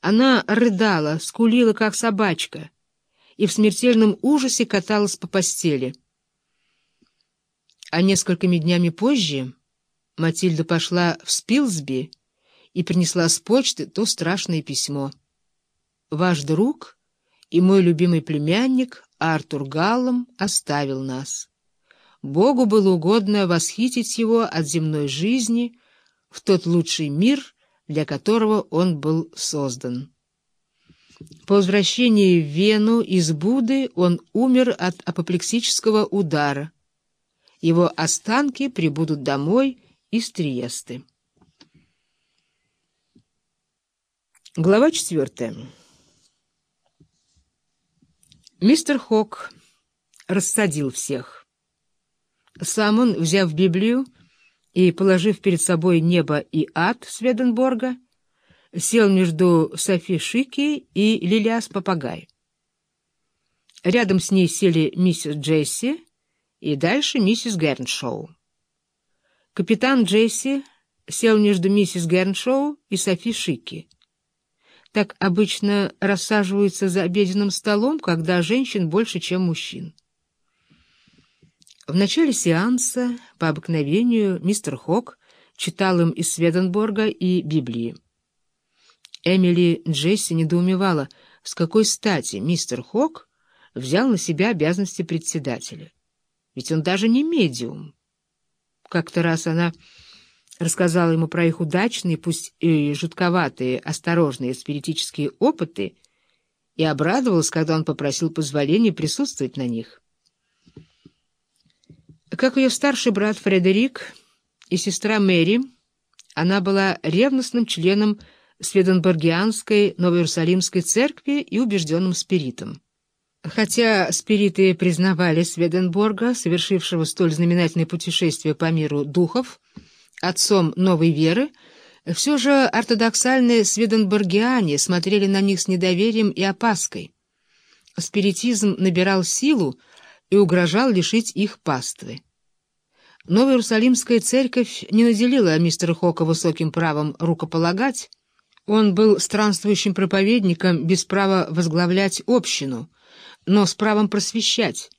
Она рыдала, скулила, как собачка, и в смертельном ужасе каталась по постели. А несколькими днями позже Матильда пошла в Спилсби и принесла с почты то страшное письмо. «Ваш друг и мой любимый племянник Артур Галлом оставил нас. Богу было угодно восхитить его от земной жизни в тот лучший мир, для которого он был создан. По возвращении в Вену из Буды он умер от апоплексического удара. Его останки прибудут домой из Триесты. Глава четвертая. Мистер Хок рассадил всех. Сам он, взяв Библию и положив перед собой небо и ад Сведенборга, сел между Софи Шики и Лилиас Попагай. Рядом с ней сели миссис Джесси и дальше миссис Герншоу. Капитан Джесси сел между миссис Герншоу и Софи Шики — так обычно рассаживаются за обеденным столом, когда женщин больше, чем мужчин. В начале сеанса, по обыкновению, мистер Хок читал им из Сведенборга и Библии. Эмили Джесси недоумевала, с какой стати мистер Хок взял на себя обязанности председателя. Ведь он даже не медиум. Как-то раз она рассказала ему про их удачные, пусть и жутковатые, осторожные спиритические опыты, и обрадовалась, когда он попросил позволения присутствовать на них. Как ее старший брат Фредерик и сестра Мэри, она была ревностным членом Сведенборгианской Новоиерусалимской церкви и убежденным спиритом. Хотя спириты признавали Сведенборга, совершившего столь знаменательное путешествие по миру духов, отцом новой веры, все же ортодоксальные сведенборгиане смотрели на них с недоверием и опаской. Спиритизм набирал силу и угрожал лишить их паствы. Новая Иерусалимская церковь не наделила мистера Хока высоким правом рукополагать. Он был странствующим проповедником без права возглавлять общину, но с правом просвещать.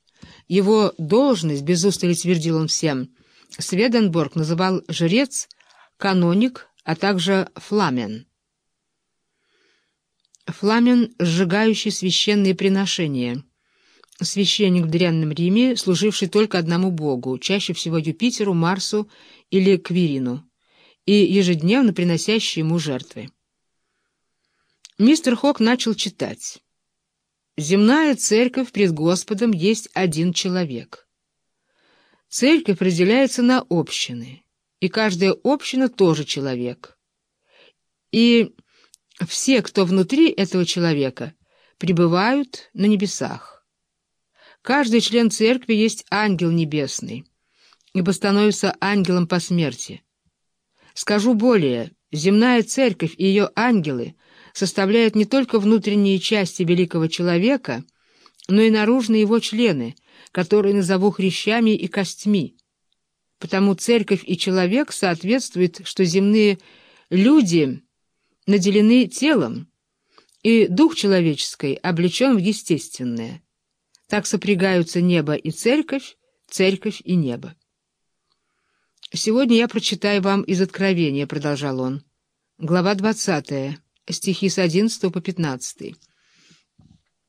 Его должность, без устали твердил он всем — Сведенборг называл жрец, каноник, а также фламен. Фламен — сжигающий священные приношения. Священник в дрянном Риме, служивший только одному богу, чаще всего Юпитеру, Марсу или Квирину, и ежедневно приносящий ему жертвы. Мистер Хок начал читать. «Земная церковь пред Господом есть один человек». Церковь разделяется на общины, и каждая община тоже человек. И все, кто внутри этого человека, пребывают на небесах. Каждый член церкви есть ангел небесный, ибо становится ангелом по смерти. Скажу более, земная церковь и ее ангелы составляют не только внутренние части великого человека, но и наружные его члены, которые назову хрящами и костьми. Потому церковь и человек соответствуют, что земные люди наделены телом, и дух человеческий облечен в естественное. Так сопрягаются небо и церковь, церковь и небо. «Сегодня я прочитаю вам из Откровения», — продолжал он. Глава 20, стихи с 11 по 15.